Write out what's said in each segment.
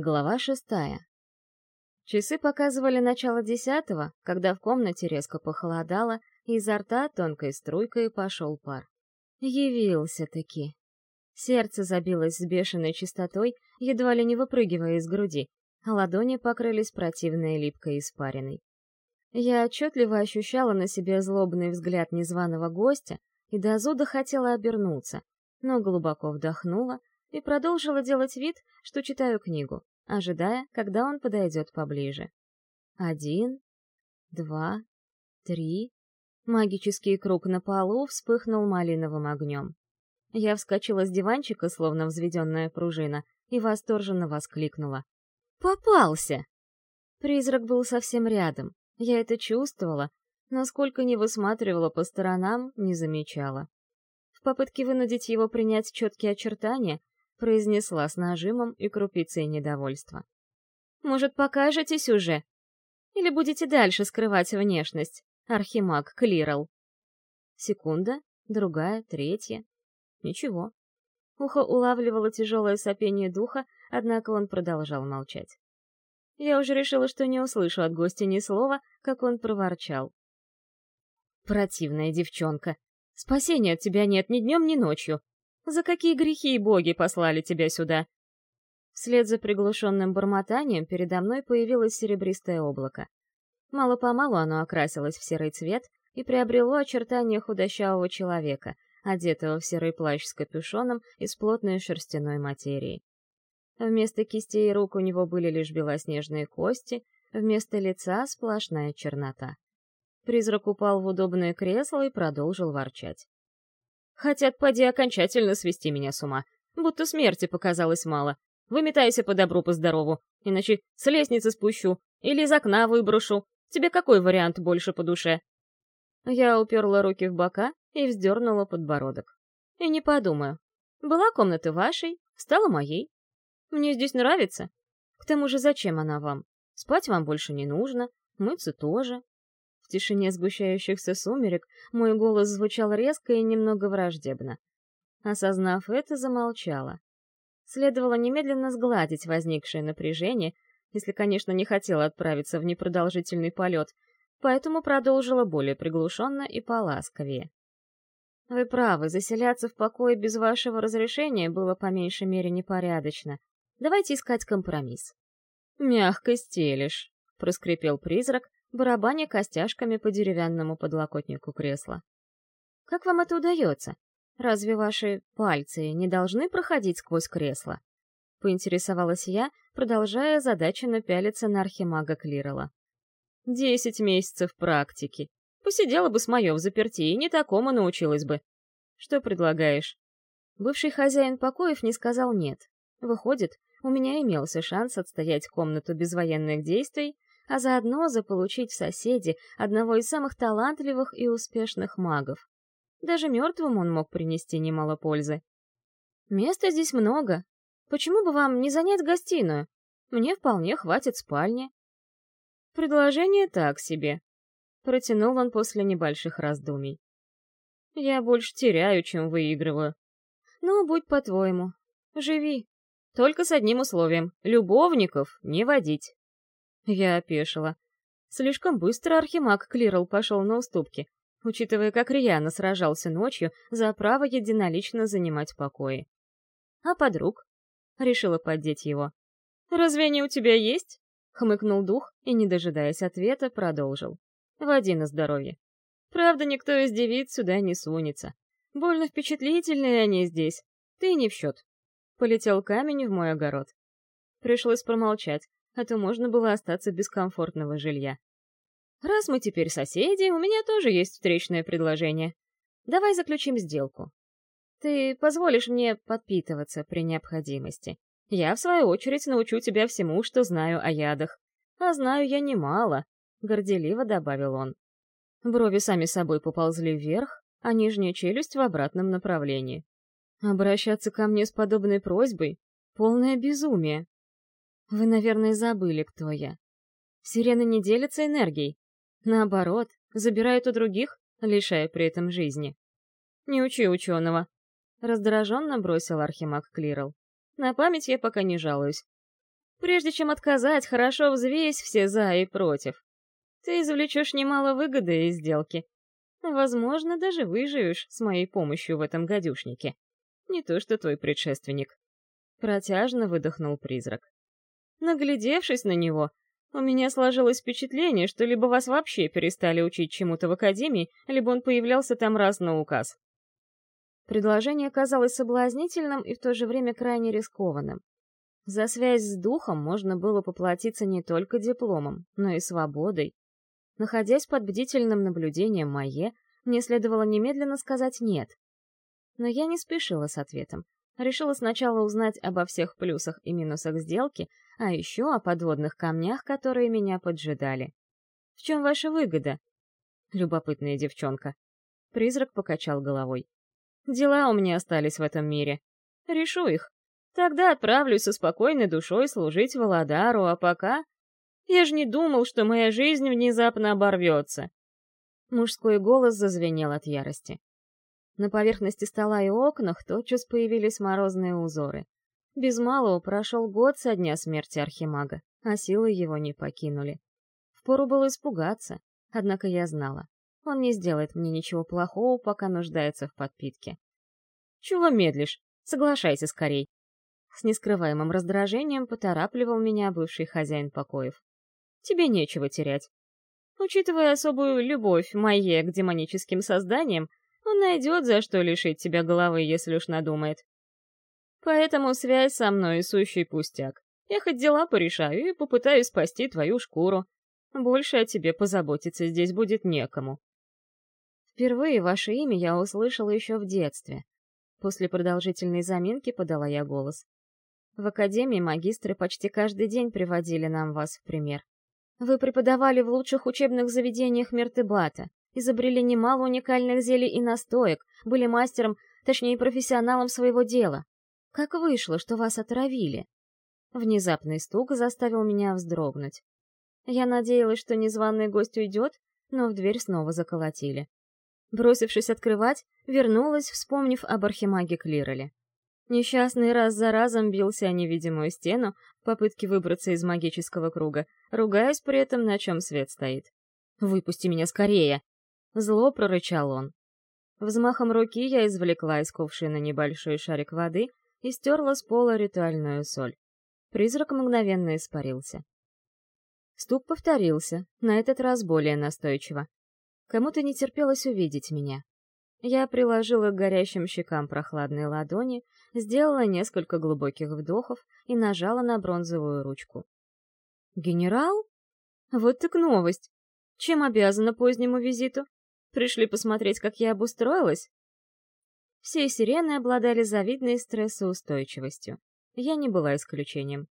Глава шестая. Часы показывали начало десятого, когда в комнате резко похолодало, и изо рта тонкой струйкой пошел пар. Явился-таки. Сердце забилось с бешеной частотой, едва ли не выпрыгивая из груди, а ладони покрылись противной липкой испариной. Я отчетливо ощущала на себе злобный взгляд незваного гостя и до зуда хотела обернуться, но глубоко вдохнула и продолжила делать вид, что читаю книгу, ожидая, когда он подойдет поближе. Один, два, три. Магический круг на полу вспыхнул малиновым огнем. Я вскочила с диванчика, словно взведенная пружина, и восторженно воскликнула. «Попался!» Призрак был совсем рядом. Я это чувствовала, но сколько ни высматривала по сторонам, не замечала. В попытке вынудить его принять четкие очертания, произнесла с нажимом и крупицей недовольства. «Может, покажетесь уже? Или будете дальше скрывать внешность, архимаг Клирал?» Секунда, другая, третья. Ничего. Ухо улавливало тяжелое сопение духа, однако он продолжал молчать. Я уже решила, что не услышу от гостя ни слова, как он проворчал. «Противная девчонка. Спасения от тебя нет ни днем, ни ночью. За какие грехи боги послали тебя сюда?» Вслед за приглушенным бормотанием передо мной появилось серебристое облако. Мало-помалу оно окрасилось в серый цвет и приобрело очертания худощавого человека, одетого в серый плащ с капюшоном из плотной шерстяной материи. Вместо кистей и рук у него были лишь белоснежные кости, вместо лица — сплошная чернота. Призрак упал в удобное кресло и продолжил ворчать. Хотят, поди, окончательно свести меня с ума. Будто смерти показалось мало. Выметайся по добру, по здорову, иначе с лестницы спущу или из окна выброшу. Тебе какой вариант больше по душе?» Я уперла руки в бока и вздернула подбородок. И не подумаю. Была комната вашей, стала моей. Мне здесь нравится. К тому же зачем она вам? Спать вам больше не нужно, мыться тоже. В тишине сгущающихся сумерек мой голос звучал резко и немного враждебно. Осознав это, замолчала. Следовало немедленно сгладить возникшее напряжение, если, конечно, не хотела отправиться в непродолжительный полет, поэтому продолжила более приглушенно и поласковее. «Вы правы, заселяться в покое без вашего разрешения было по меньшей мере непорядочно. Давайте искать компромисс». «Мягко стелишь», — проскрипел призрак, барабаня костяшками по деревянному подлокотнику кресла. «Как вам это удается? Разве ваши пальцы не должны проходить сквозь кресло?» — поинтересовалась я, продолжая задаченно пялиться на архимага Клирала. «Десять месяцев практики. Посидела бы с моё в заперти и не такому научилась бы. Что предлагаешь?» Бывший хозяин покоев не сказал «нет». Выходит, у меня имелся шанс отстоять комнату без военных действий, а заодно заполучить в соседи одного из самых талантливых и успешных магов. Даже мертвым он мог принести немало пользы. Места здесь много. Почему бы вам не занять гостиную? Мне вполне хватит спальни. Предложение так себе. Протянул он после небольших раздумий. Я больше теряю, чем выигрываю. Ну, будь по-твоему. Живи. Только с одним условием — любовников не водить. Я опешила. Слишком быстро Архимаг Клирл пошел на уступки, учитывая, как рьяно сражался ночью за право единолично занимать покои. А подруг? Решила поддеть его. «Разве они у тебя есть?» — хмыкнул дух и, не дожидаясь ответа, продолжил. «Води на здоровье. Правда, никто из девиц сюда не сунется. Больно впечатлительные они здесь. Ты не в счет». Полетел камень в мой огород. Пришлось промолчать, а то можно было остаться без комфортного жилья. Раз мы теперь соседи, у меня тоже есть встречное предложение. Давай заключим сделку. Ты позволишь мне подпитываться при необходимости. Я, в свою очередь, научу тебя всему, что знаю о ядах. А знаю я немало, — горделиво добавил он. Брови сами собой поползли вверх, а нижняя челюсть в обратном направлении. Обращаться ко мне с подобной просьбой — полное безумие. Вы, наверное, забыли, кто я. Сирены не делятся энергией. Наоборот, забирают у других, лишая при этом жизни. Не учи ученого. Раздраженно бросил Архимаг Клирл. На память я пока не жалуюсь. Прежде чем отказать, хорошо взвесь все «за» и «против». Ты извлечешь немало выгоды из сделки. Возможно, даже выживешь с моей помощью в этом гадюшнике. Не то что твой предшественник. Протяжно выдохнул призрак. Наглядевшись на него, у меня сложилось впечатление, что либо вас вообще перестали учить чему-то в академии, либо он появлялся там раз на указ. Предложение казалось соблазнительным и в то же время крайне рискованным. За связь с духом можно было поплатиться не только дипломом, но и свободой. Находясь под бдительным наблюдением Майе, мне следовало немедленно сказать «нет». Но я не спешила с ответом. Решила сначала узнать обо всех плюсах и минусах сделки, а еще о подводных камнях, которые меня поджидали. «В чем ваша выгода?» Любопытная девчонка. Призрак покачал головой. «Дела у меня остались в этом мире. Решу их. Тогда отправлюсь со спокойной душой служить Володару, а пока... Я же не думал, что моя жизнь внезапно оборвется. Мужской голос зазвенел от ярости. На поверхности стола и окнах тотчас появились морозные узоры. Без малого прошел год со дня смерти Архимага, а силы его не покинули. Впору было испугаться, однако я знала. Он не сделает мне ничего плохого, пока нуждается в подпитке. «Чего медлишь? Соглашайся скорей!» С нескрываемым раздражением поторапливал меня бывший хозяин покоев. «Тебе нечего терять. Учитывая особую любовь Майе к демоническим созданиям, он найдет, за что лишить тебя головы, если уж надумает. Поэтому связь со мной — сущий пустяк. Я хоть дела порешаю и попытаюсь спасти твою шкуру. Больше о тебе позаботиться здесь будет некому. Впервые ваше имя я услышала еще в детстве. После продолжительной заминки подала я голос. В академии магистры почти каждый день приводили нам вас в пример. Вы преподавали в лучших учебных заведениях Мертебата, изобрели немало уникальных зелий и настоек, были мастером, точнее профессионалом своего дела. Как вышло, что вас отравили? Внезапный стук заставил меня вздрогнуть. Я надеялась, что незваный гость уйдет, но в дверь снова заколотили. Бросившись открывать, вернулась, вспомнив об архимаге Клироле. Несчастный раз за разом бился о невидимую стену в попытке выбраться из магического круга, ругаясь при этом, на чем свет стоит. «Выпусти меня скорее!» Зло прорычал он. Взмахом руки я извлекла из кувшина небольшой шарик воды и стерла с пола ритуальную соль. Призрак мгновенно испарился. Стук повторился, на этот раз более настойчиво. Кому-то не терпелось увидеть меня. Я приложила к горящим щекам прохладные ладони, сделала несколько глубоких вдохов и нажала на бронзовую ручку. «Генерал? Вот так новость! Чем обязана позднему визиту? Пришли посмотреть, как я обустроилась?» Все сирены обладали завидной стрессоустойчивостью. Я не была исключением.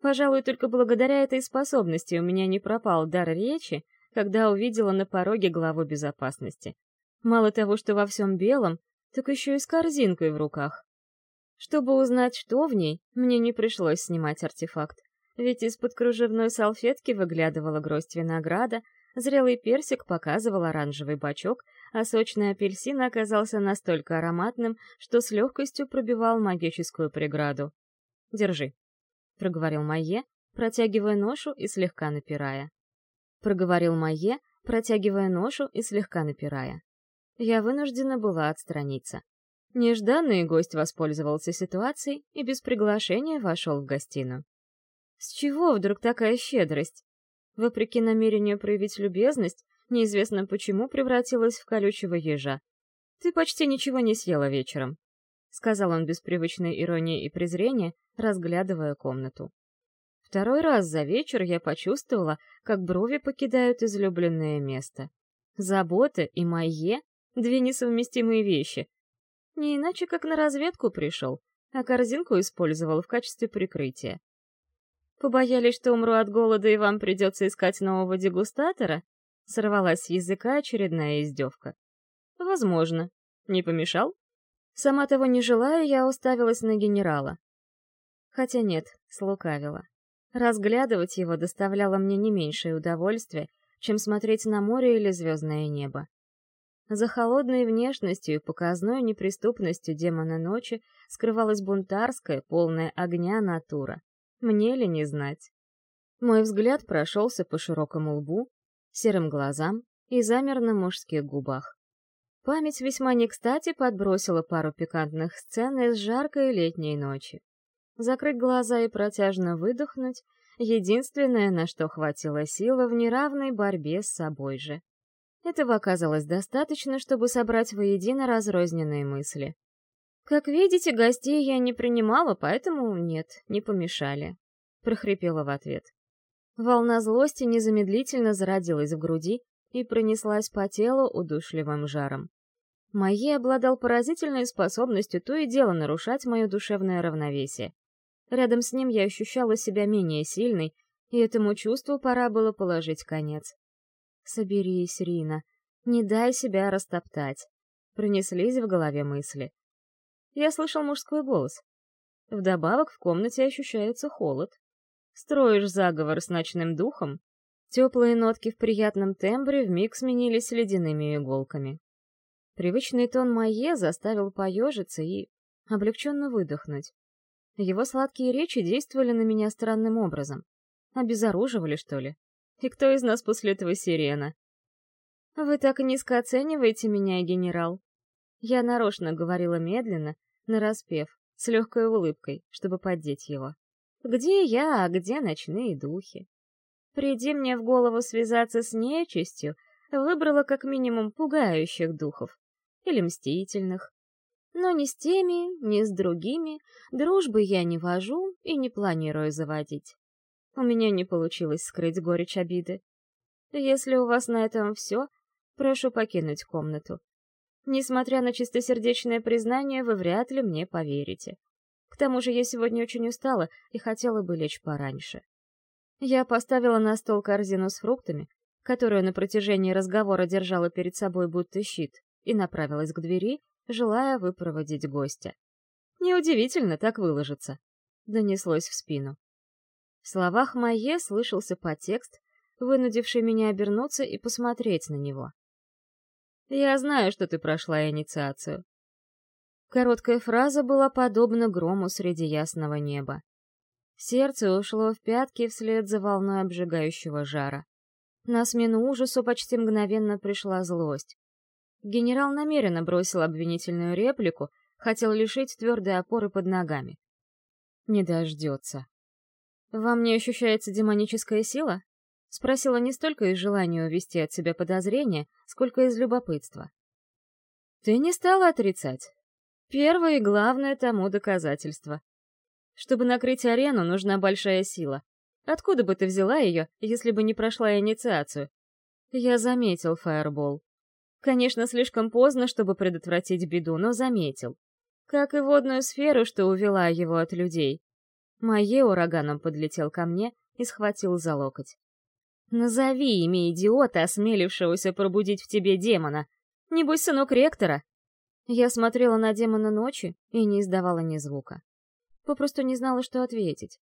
Пожалуй, только благодаря этой способности у меня не пропал дар речи, когда увидела на пороге главу безопасности. Мало того, что во всем белом, так еще и с корзинкой в руках. Чтобы узнать, что в ней, мне не пришлось снимать артефакт, ведь из-под кружевной салфетки выглядывала гроздь винограда, зрелый персик показывал оранжевый бачок, а сочный апельсин оказался настолько ароматным, что с легкостью пробивал магическую преграду. «Держи», — проговорил Майе, протягивая ношу и слегка напирая. Проговорил Майе, протягивая ношу и слегка напирая я вынуждена была отстраниться. Нежданный гость воспользовался ситуацией и без приглашения вошел в гостиную. С чего вдруг такая щедрость? Вопреки намерению проявить любезность, неизвестно почему превратилась в колючего ежа. «Ты почти ничего не съела вечером», — сказал он без привычной иронии и презрения, разглядывая комнату. Второй раз за вечер я почувствовала, как брови покидают излюбленное место. Забота и Майе Две несовместимые вещи. Не иначе, как на разведку пришел, а корзинку использовал в качестве прикрытия. Побоялись, что умру от голода и вам придется искать нового дегустатора? Сорвалась с языка очередная издевка. Возможно. Не помешал? Сама того не желая, я уставилась на генерала. Хотя нет, слукавила. Разглядывать его доставляло мне не меньшее удовольствие, чем смотреть на море или звездное небо. За холодной внешностью и показной неприступностью демона ночи скрывалась бунтарская, полная огня натура. Мне ли не знать? Мой взгляд прошелся по широкому лбу, серым глазам и замер на мужских губах. Память весьма не кстати подбросила пару пикантных сцен из жаркой летней ночи. Закрыть глаза и протяжно выдохнуть — единственное, на что хватило силы в неравной борьбе с собой же. Этого оказалось достаточно, чтобы собрать воедино разрозненные мысли. «Как видите, гостей я не принимала, поэтому нет, не помешали», — прохрипела в ответ. Волна злости незамедлительно зародилась в груди и пронеслась по телу удушливым жаром. Майе обладал поразительной способностью то и дело нарушать мое душевное равновесие. Рядом с ним я ощущала себя менее сильной, и этому чувству пора было положить конец. «Соберись, Рина, не дай себя растоптать», — пронеслись в голове мысли. Я слышал мужской голос. Вдобавок в комнате ощущается холод. Строишь заговор с ночным духом? Теплые нотки в приятном тембре вмиг сменились ледяными иголками. Привычный тон Майе заставил поежиться и облегченно выдохнуть. Его сладкие речи действовали на меня странным образом. Обезоруживали, что ли? И кто из нас после этого сирена? Вы так низко оцениваете меня, генерал. Я нарочно говорила медленно, нараспев, с легкой улыбкой, чтобы поддеть его. Где я, а где ночные духи? Приди мне в голову связаться с нечистью, выбрала как минимум пугающих духов. Или мстительных. Но ни с теми, ни с другими дружбы я не вожу и не планирую заводить. У меня не получилось скрыть горечь обиды. Если у вас на этом все, прошу покинуть комнату. Несмотря на чистосердечное признание, вы вряд ли мне поверите. К тому же я сегодня очень устала и хотела бы лечь пораньше. Я поставила на стол корзину с фруктами, которую на протяжении разговора держала перед собой будто щит, и направилась к двери, желая выпроводить гостя. Неудивительно так выложиться. Донеслось в спину. В словах Майе слышался подтекст, вынудивший меня обернуться и посмотреть на него. «Я знаю, что ты прошла инициацию. Короткая фраза была подобна грому среди ясного неба. Сердце ушло в пятки вслед за волной обжигающего жара. На смену ужасу почти мгновенно пришла злость. Генерал намеренно бросил обвинительную реплику, хотел лишить твердой опоры под ногами. Не дождется. «Во мне ощущается демоническая сила?» — спросила не столько из желания увести от себя подозрения, сколько из любопытства. «Ты не стала отрицать. Первое и главное тому доказательство. Чтобы накрыть арену, нужна большая сила. Откуда бы ты взяла ее, если бы не прошла инициацию? Я заметил фаербол. Конечно, слишком поздно, чтобы предотвратить беду, но заметил. Как и водную сферу, что увела его от людей. Мое ураганом подлетел ко мне и схватил за локоть. «Назови имя идиота, осмелившегося пробудить в тебе демона. Небось, сынок ректора, я смотрела на демона ночи и не издавала ни звука. Попросту не знала, что ответить.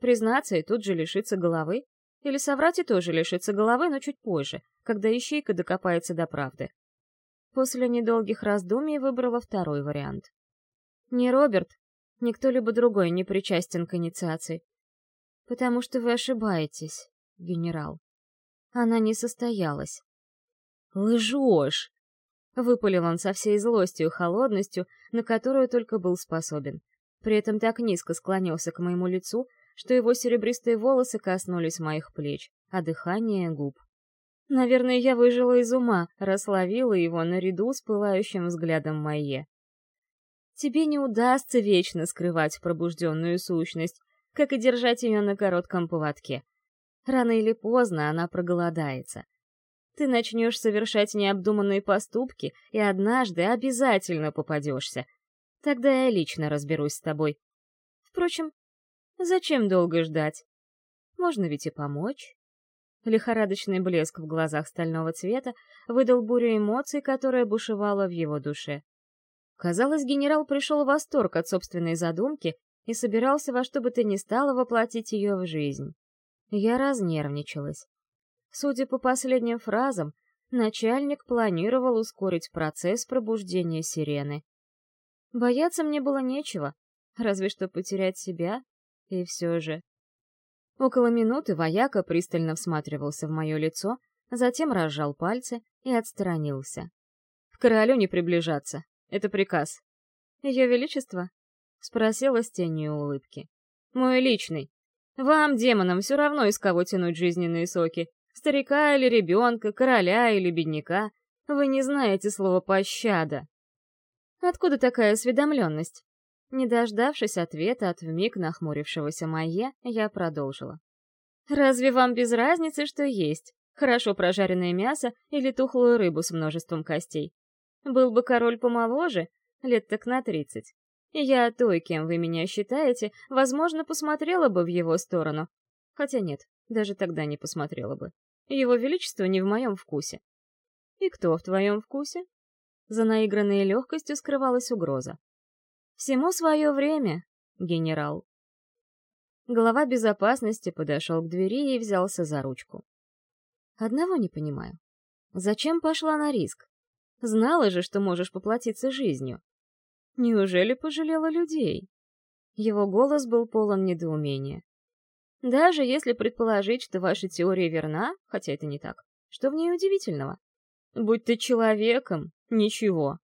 Признаться и тут же лишиться головы? Или соврать и тоже лишиться головы, но чуть позже, когда ищейка докопается до правды. После недолгих раздумий выбрала второй вариант. Не Роберт, ни кто-либо другой не причастен к инициации. Потому что вы ошибаетесь, генерал. Она не состоялась. «Лжешь!» Выпалил он со всей злостью и холодностью, на которую только был способен. При этом так низко склонился к моему лицу, что его серебристые волосы коснулись моих плеч, а дыхание — губ. Наверное, я выжила из ума, рассловила его наряду с пылающим взглядом Майе. Тебе не удастся вечно скрывать пробужденную сущность, как и держать ее на коротком поводке. Рано или поздно она проголодается. Ты начнешь совершать необдуманные поступки и однажды обязательно попадешься. Тогда я лично разберусь с тобой. Впрочем, зачем долго ждать? Можно ведь и помочь. Лихорадочный блеск в глазах стального цвета выдал бурю эмоций, которая бушевала в его душе. Казалось, генерал пришел в восторг от собственной задумки и собирался во что бы то ни стало воплотить ее в жизнь. Я разнервничалась. Судя по последним фразам, начальник планировал ускорить процесс пробуждения сирены. Бояться мне было нечего, разве что потерять себя, и все же. Около минуты вояка пристально всматривался в мое лицо, затем разжал пальцы и отстранился. «К королю не приближаться. Это приказ». «Ее Величество?» — спросила с тенью улыбки. «Мой личный. Вам, демонам, все равно из кого тянуть жизненные соки. Старика или ребенка, короля или бедняка. Вы не знаете слова «пощада». Откуда такая осведомленность? Не дождавшись ответа от вмиг нахмурившегося Майе, я продолжила. «Разве вам без разницы, что есть? Хорошо прожаренное мясо или тухлую рыбу с множеством костей? Был бы король помоложе, лет так на тридцать. Я той, кем вы меня считаете, возможно, посмотрела бы в его сторону. Хотя нет, даже тогда не посмотрела бы. Его величество не в моем вкусе. И кто в твоем вкусе? За наигранной легкостью скрывалась угроза. Всему свое время, генерал. Глава безопасности подошел к двери и взялся за ручку. Одного не понимаю. Зачем пошла на риск? Знала же, что можешь поплатиться жизнью. Неужели пожалела людей? Его голос был полон недоумения. Даже если предположить, что ваша теория верна, хотя это не так, что в ней удивительного? Будь ты человеком, ничего.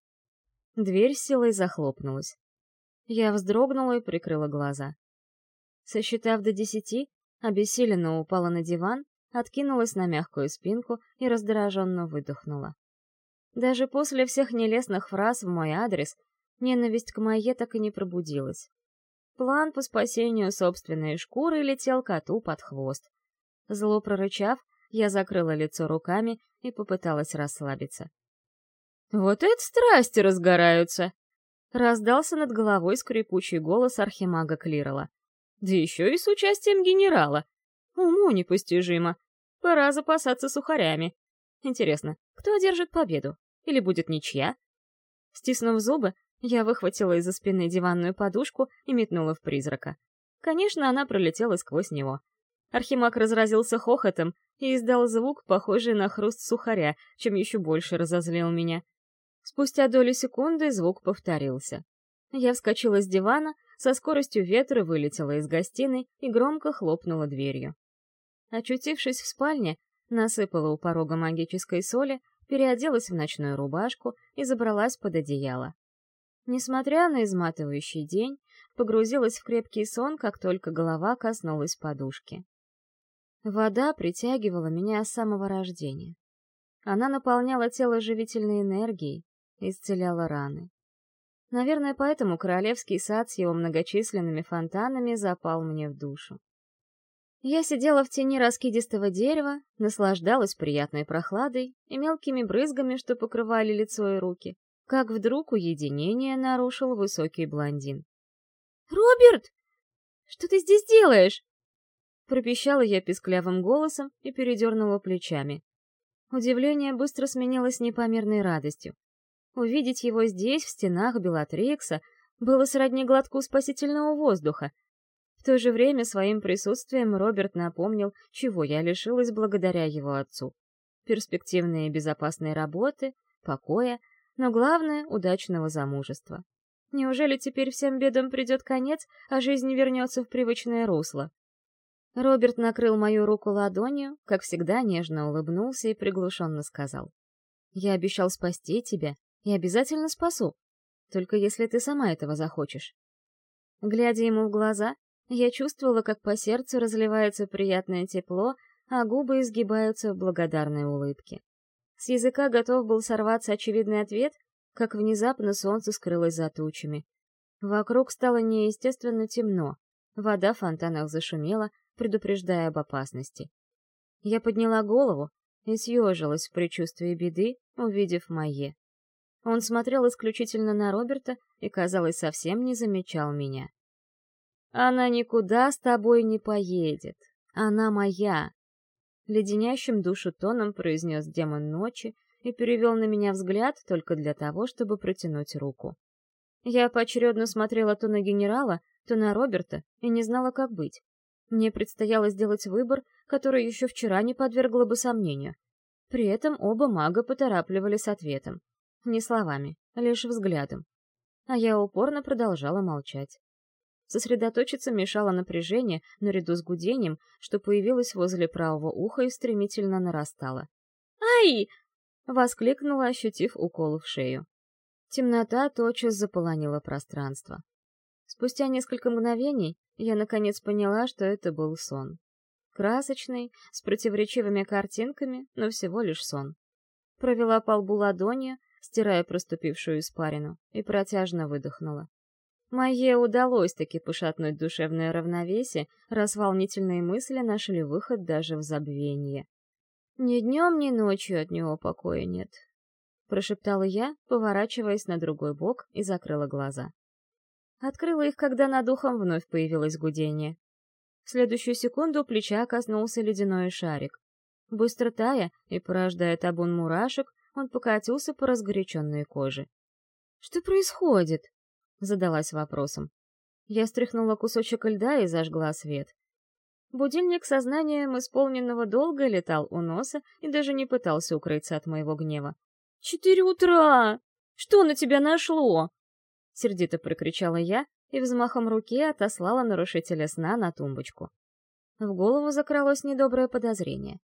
Дверь силой захлопнулась. Я вздрогнула и прикрыла глаза. Сосчитав до десяти, обессиленно упала на диван, откинулась на мягкую спинку и раздраженно выдохнула. Даже после всех нелестных фраз в мой адрес ненависть к Майе так и не пробудилась. План по спасению собственной шкуры летел коту под хвост. Зло прорычав, я закрыла лицо руками и попыталась расслабиться. «Вот это страсти разгораются!» Раздался над головой скрипучий голос архимага Клирола. «Да еще и с участием генерала! Уму непостижимо! Пора запасаться сухарями! Интересно, кто одержит победу? Или будет ничья?» Стиснув зубы, я выхватила из-за спины диванную подушку и метнула в призрака. Конечно, она пролетела сквозь него. Архимаг разразился хохотом и издал звук, похожий на хруст сухаря, чем еще больше разозлил меня. Спустя долю секунды звук повторился. Я вскочила с дивана, со скоростью ветра вылетела из гостиной и громко хлопнула дверью. Очутившись в спальне, насыпала у порога магической соли, переоделась в ночную рубашку и забралась под одеяло. Несмотря на изматывающий день, погрузилась в крепкий сон, как только голова коснулась подушки. Вода притягивала меня с самого рождения. Она наполняла тело живительной энергией, исцеляла раны. Наверное, поэтому королевский сад с его многочисленными фонтанами запал мне в душу. Я сидела в тени раскидистого дерева, наслаждалась приятной прохладой и мелкими брызгами, что покрывали лицо и руки, как вдруг уединение нарушил высокий блондин. «Роберт! Что ты здесь делаешь?» Пропищала я писклявым голосом и передернула плечами. Удивление быстро сменилось непомерной радостью. Увидеть его здесь, в стенах Белатрикса, было сродни глотку спасительного воздуха. В то же время своим присутствием Роберт напомнил, чего я лишилась благодаря его отцу. Перспективные безопасные работы, покоя — но главное — удачного замужества. Неужели теперь всем бедам придет конец, а жизнь вернется в привычное русло? Роберт накрыл мою руку ладонью, как всегда нежно улыбнулся и приглушенно сказал. «Я обещал спасти тебя и обязательно спасу, только если ты сама этого захочешь». Глядя ему в глаза, я чувствовала, как по сердцу разливается приятное тепло, а губы изгибаются в благодарной улыбке. С языка готов был сорваться очевидный ответ, как внезапно солнце скрылось за тучами. Вокруг стало неестественно темно. Вода в фонтанах зашумела, предупреждая об опасности. Я подняла голову и съежилась в предчувствии беды, увидев Майе. Он смотрел исключительно на Роберта и, казалось, совсем не замечал меня. «Она никуда с тобой не поедет. Она моя леденящим душу тоном произнес демон ночи и перевел на меня взгляд только для того, чтобы протянуть руку. Я поочередно смотрела то на генерала, то на Роберта и не знала, как быть. Мне предстояло сделать выбор, который еще вчера не подвергло бы сомнению. При этом оба мага поторапливали с ответом. Не словами, лишь взглядом. А я упорно продолжала молчать. Сосредоточиться мешало напряжение наряду с гудением, что появилось возле правого уха и стремительно нарастало. «Ай!» — воскликнула, ощутив укол в шею. Темнота тотчас заполонила пространство. Спустя несколько мгновений я наконец поняла, что это был сон. Красочный, с противоречивыми картинками, но всего лишь сон. Провела по лбу ладонью, стирая проступившую испарину, и протяжно выдохнула. Майе удалось таки пошатнуть душевное равновесие, раз волнительные мысли нашли выход даже в забвение. Ни днем, ни ночью от него покоя нет. Прошептала я, поворачиваясь на другой бок и закрыла глаза. Открыла их, когда над ухом вновь появилось гудение. В следующую секунду плеча коснулся ледяной шарик. Быстро тая и порождая табун мурашек, он покатился по разгоряченной коже. «Что происходит?» Задалась вопросом. Я стряхнула кусочек льда и зажгла свет. Будильник сознанием исполненного долга летал у носа и даже не пытался укрыться от моего гнева. «Четыре утра! Что на тебя нашло?» Сердито прокричала я и взмахом руки отослала нарушителя сна на тумбочку. В голову закралось недоброе подозрение.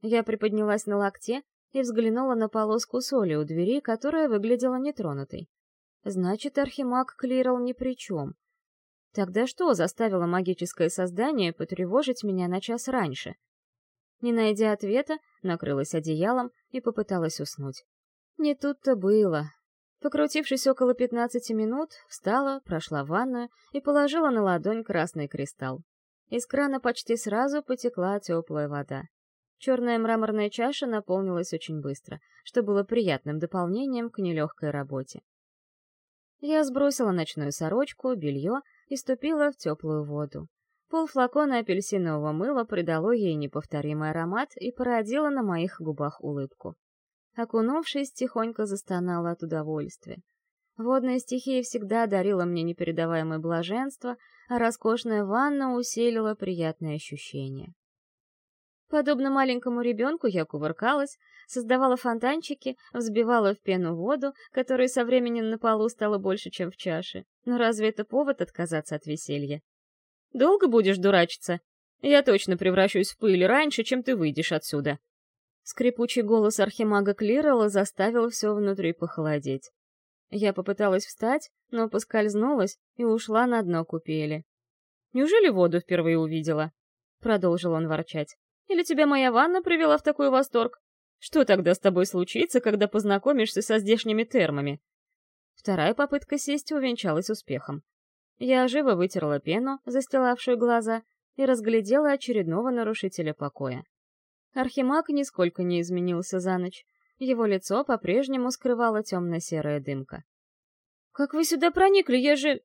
Я приподнялась на локте и взглянула на полоску соли у двери, которая выглядела нетронутой. Значит, архимаг Клирал ни при чем. Тогда что заставило магическое создание потревожить меня на час раньше? Не найдя ответа, накрылась одеялом и попыталась уснуть. Не тут-то было. Покрутившись около пятнадцати минут, встала, прошла в ванную и положила на ладонь красный кристалл. Из крана почти сразу потекла теплая вода. Черная мраморная чаша наполнилась очень быстро, что было приятным дополнением к нелегкой работе. Я сбросила ночную сорочку, белье и ступила в теплую воду. Пол флакона апельсинового мыла придало ей неповторимый аромат и породило на моих губах улыбку. Окунувшись, тихонько застонала от удовольствия. Водная стихия всегда дарила мне непередаваемое блаженство, а роскошная ванна усилила приятные ощущения. Подобно маленькому ребенку я кувыркалась, создавала фонтанчики, взбивала в пену воду, которой со временем на полу стало больше, чем в чаше. Но разве это повод отказаться от веселья? «Долго будешь дурачиться? Я точно превращусь в пыль раньше, чем ты выйдешь отсюда». Скрипучий голос архимага Клирала заставил все внутри похолодеть. Я попыталась встать, но поскользнулась и ушла на дно купели. «Неужели воду впервые увидела?» — продолжил он ворчать. Или тебя моя ванна привела в такой восторг? Что тогда с тобой случится, когда познакомишься со здешними термами?» Вторая попытка сесть увенчалась успехом. Я живо вытерла пену, застилавшую глаза, и разглядела очередного нарушителя покоя. Архимаг нисколько не изменился за ночь. Его лицо по-прежнему скрывала темно-серая дымка. «Как вы сюда проникли? Я же...»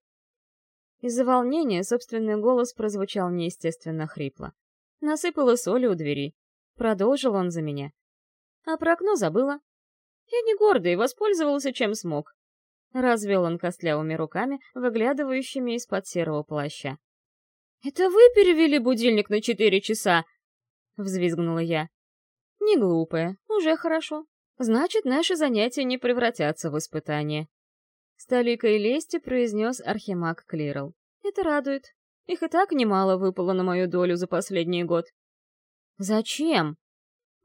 Из-за волнения собственный голос прозвучал неестественно хрипло. Насыпала соли у двери. Продолжил он за меня. А про окно забыла. Я не гордый, воспользовался чем смог. Развел он костлявыми руками, выглядывающими из-под серого плаща. «Это вы перевели будильник на четыре часа?» — взвизгнула я. «Не глупая, уже хорошо. Значит, наши занятия не превратятся в испытание». С толикой лести произнес Архимаг Клирл. «Это радует. Их и так немало выпало на мою долю за последний год. Зачем?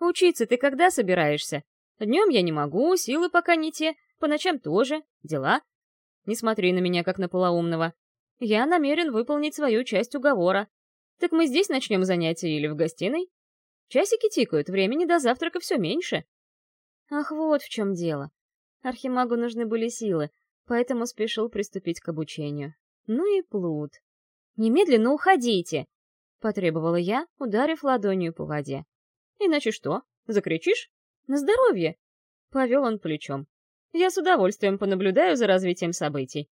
Учиться ты когда собираешься? Днем я не могу, силы пока не те, по ночам тоже, дела. Не смотри на меня, как на полоумного. Я намерен выполнить свою часть уговора. Так мы здесь начнем занятия или в гостиной? Часики тикают, времени до завтрака все меньше. Ах, вот в чем дело. Архимагу нужны были силы, поэтому спешил приступить к обучению. Ну и плут. «Немедленно уходите!» — потребовала я, ударив ладонью по воде. «Иначе что? Закричишь? На здоровье!» — повел он плечом. «Я с удовольствием понаблюдаю за развитием событий.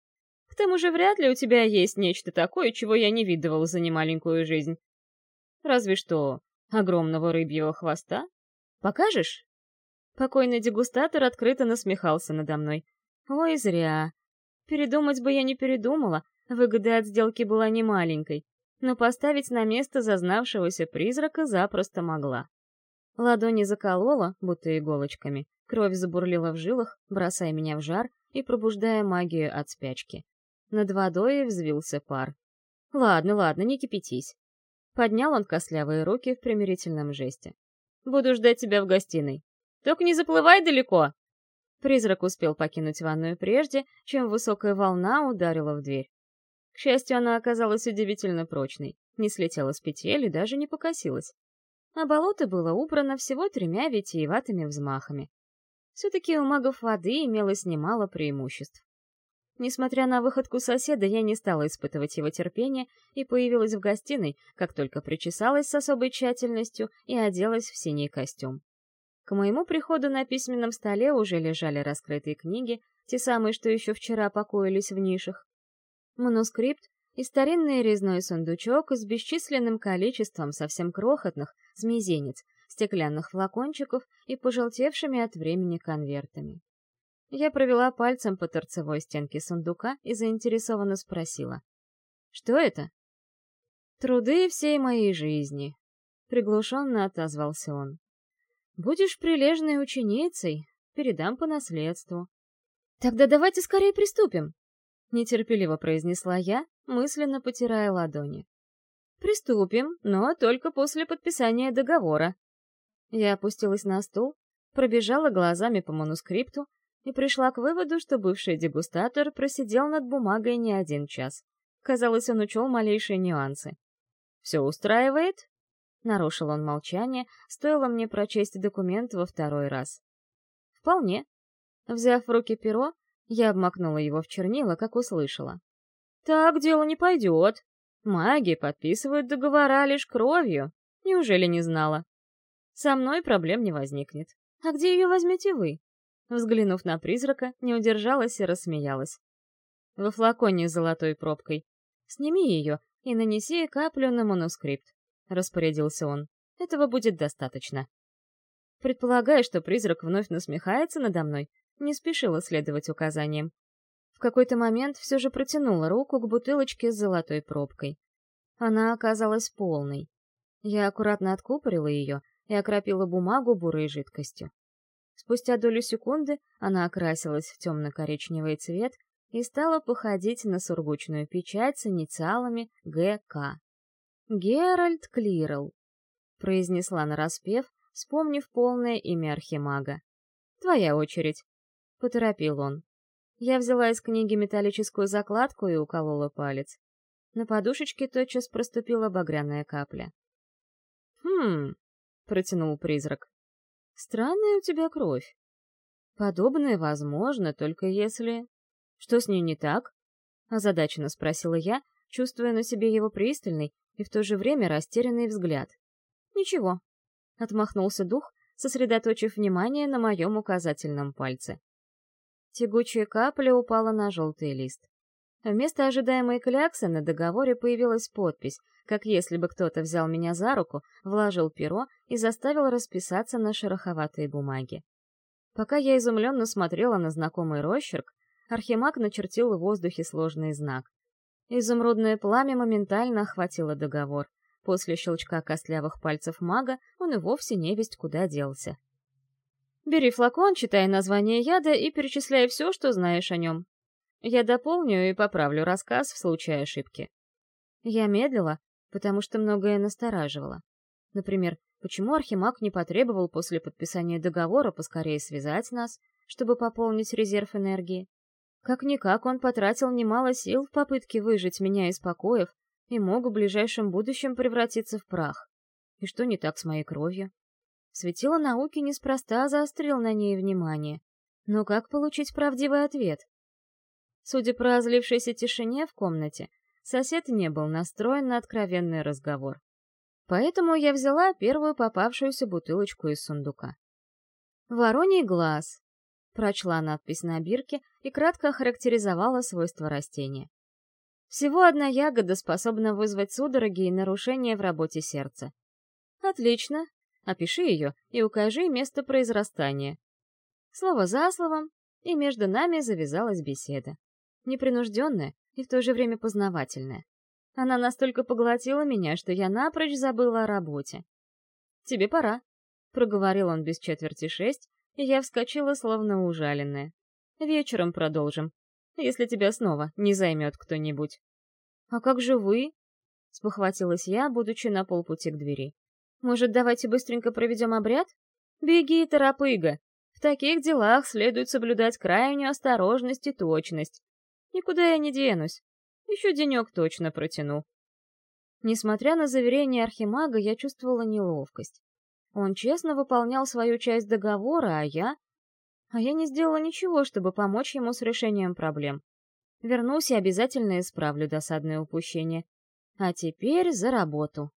К тому же вряд ли у тебя есть нечто такое, чего я не видывал за немаленькую жизнь. Разве что огромного рыбьего хвоста. Покажешь?» Покойный дегустатор открыто насмехался надо мной. «Ой, зря. Передумать бы я не передумала, Выгода от сделки была немаленькой, но поставить на место зазнавшегося призрака запросто могла. Ладони заколола, будто иголочками, кровь забурлила в жилах, бросая меня в жар и пробуждая магию от спячки. Над водой взвился пар. Ладно, ладно, не кипятись. Поднял он костлявые руки в примирительном жесте. Буду ждать тебя в гостиной. Только не заплывай далеко. Призрак успел покинуть ванную прежде, чем высокая волна ударила в дверь. К счастью, она оказалась удивительно прочной, не слетела с петель и даже не покосилась. А болото было убрано всего тремя витиеватыми взмахами. Все-таки у магов воды имелось немало преимуществ. Несмотря на выходку соседа, я не стала испытывать его терпение и появилась в гостиной, как только причесалась с особой тщательностью и оделась в синий костюм. К моему приходу на письменном столе уже лежали раскрытые книги, те самые, что еще вчера покоились в нишах. Манускрипт и старинный резной сундучок с бесчисленным количеством совсем крохотных, с мизинец, стеклянных флакончиков и пожелтевшими от времени конвертами. Я провела пальцем по торцевой стенке сундука и заинтересованно спросила. «Что это?» «Труды всей моей жизни», — приглушенно отозвался он. «Будешь прилежной ученицей, передам по наследству». «Тогда давайте скорее приступим», — нетерпеливо произнесла я, мысленно потирая ладони. «Приступим, но только после подписания договора». Я опустилась на стул, пробежала глазами по манускрипту, и пришла к выводу, что бывший дегустатор просидел над бумагой не один час. Казалось, он учел малейшие нюансы. «Все устраивает?» Нарушил он молчание, стоило мне прочесть документ во второй раз. «Вполне». Взяв в руки перо, я обмакнула его в чернила, как услышала. «Так дело не пойдет. Маги подписывают договора лишь кровью. Неужели не знала? Со мной проблем не возникнет. А где ее возьмете вы?» Взглянув на призрака, не удержалась и рассмеялась. «Во флаконе с золотой пробкой. Сними ее и нанеси каплю на манускрипт», — распорядился он. «Этого будет достаточно». Предполагая, что призрак вновь насмехается надо мной, не спешила следовать указаниям. Какой-то момент все же протянула руку к бутылочке с золотой пробкой. Она оказалась полной. Я аккуратно откупорила ее и окропила бумагу бурой жидкостью. Спустя долю секунды она окрасилась в темно-коричневый цвет и стала походить на сургучную печать с инициалами ГК. «Геральт Клирл», — произнесла нараспев, вспомнив полное имя архимага. «Твоя очередь», — поторопил он. Я взяла из книги металлическую закладку и уколола палец. На подушечке тотчас проступила багряная капля. «Хм», — протянул призрак. Странная у тебя кровь. Подобное возможно, только если... Что с ней не так? Озадаченно спросила я, чувствуя на себе его пристальный и в то же время растерянный взгляд. Ничего. Отмахнулся дух, сосредоточив внимание на моем указательном пальце. Тягучая капля упала на желтый лист. Вместо ожидаемой кляксы на договоре появилась подпись, как если бы кто-то взял меня за руку, вложил перо и заставил расписаться на шероховатой бумаге. Пока я изумленно смотрела на знакомый росчерк, Архимаг начертил в воздухе сложный знак. Изумрудное пламя моментально охватило договор. После щелчка костлявых пальцев мага он и вовсе невесть куда делся. «Бери флакон, читай название яда и перечисляй все, что знаешь о нем. Я дополню и поправлю рассказ в случае ошибки». Я медлила, потому что многое настораживало. Например, почему Архимаг не потребовал после подписания договора поскорее связать нас, чтобы пополнить резерв энергии? Как-никак он потратил немало сил в попытке выжить меня из покоев и мог в ближайшем будущем превратиться в прах. И что не так с моей кровью? Светило науки неспроста заострил на ней внимание. Но как получить правдивый ответ? Судя по разлившейся тишине в комнате, сосед не был настроен на откровенный разговор. Поэтому я взяла первую попавшуюся бутылочку из сундука. «Вороний глаз», — прочла надпись на бирке и кратко охарактеризовала свойства растения. Всего одна ягода способна вызвать судороги и нарушения в работе сердца. Отлично. Опиши ее и укажи место произрастания. Слово за словом, и между нами завязалась беседа. Непринужденная, и в то же время познавательная. Она настолько поглотила меня, что я напрочь забыла о работе. «Тебе пора», — проговорил он без четверти шесть, и я вскочила, словно ужаленная. «Вечером продолжим, если тебя снова не займет кто-нибудь». «А как же вы?» спохватилась я, будучи на полпути к двери. «Может, давайте быстренько проведем обряд?» «Беги, торопыга! В таких делах следует соблюдать крайнюю осторожность и точность. Никуда я не денусь. Еще денек точно протяну». Несмотря на заверение Архимага, я чувствовала неловкость. Он честно выполнял свою часть договора, а я... А я не сделала ничего, чтобы помочь ему с решением проблем. Вернусь и обязательно исправлю досадное упущение. А теперь за работу.